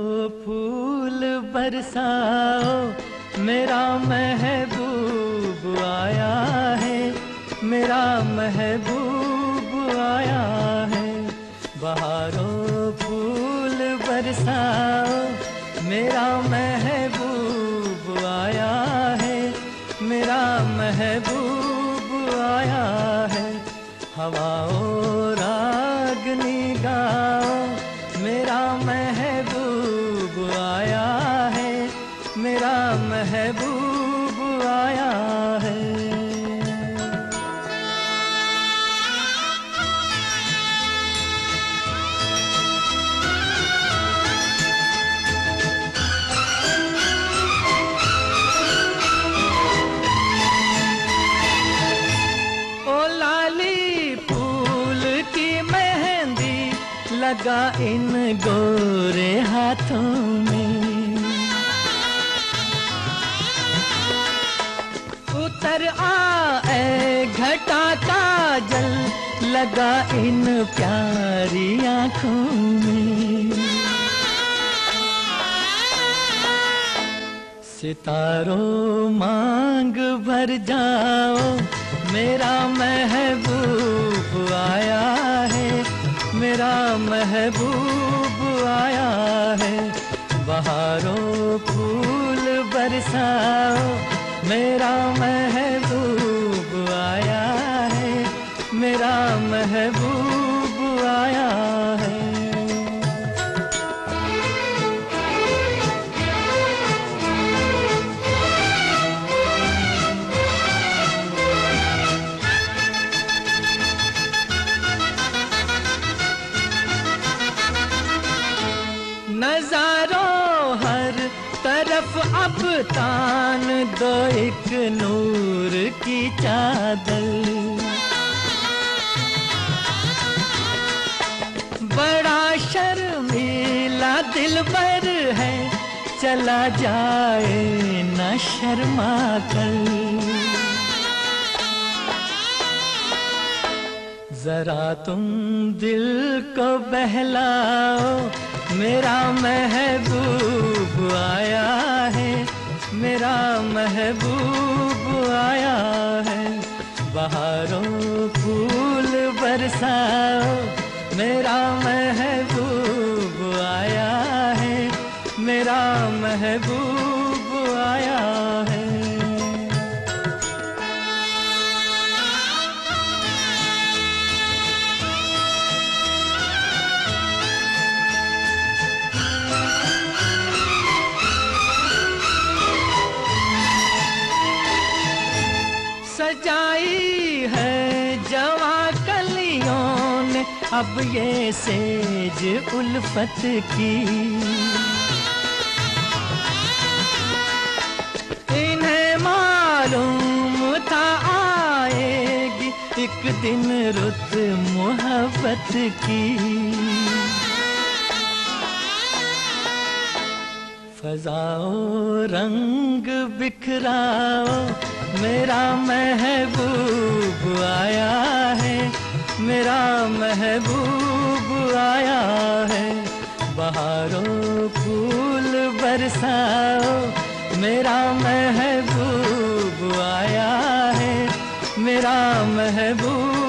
फूल बरसाओ, मेरा महबूब आया है, मेरा महबूब आया है। बहारों फूल बरसाओ, मेरा महबूब आया है, मेरा महबूब आया है। हवाओं रागनी गाओ महबूब आया है। लगा इन गोरे हाथों में। उतर आए, घटा का जल लगा इन प्यारी आँखों में। सितारों मांग भर जाओ, मेरा महबूब आया है, मेरा महबूब आया है। बहारों फूल बरसाओ मेरा महबूब आया है मेरा महबूब आया है। नजारों तरफ़ अब तान दो एक नूर की चादर। बड़ा शर्मीला दिल भर है, चला जाए न शर्मा कर। जरा तुम दिल को बहलाओ, मेरा महबूब आया बरसाओ मेरा महबूब आया है मेरा महबूब आया है। सजाई अब ये सेज उल्फत की। इन्हें मालूम था आएगी एक दिन रुत मोहब्बत की। फजाओ रंग बिखराओ, मेरा महबूब महबूब आया है। बहारों फूल बरसाओ। मेरा महबूब आया है। मेरा महबूब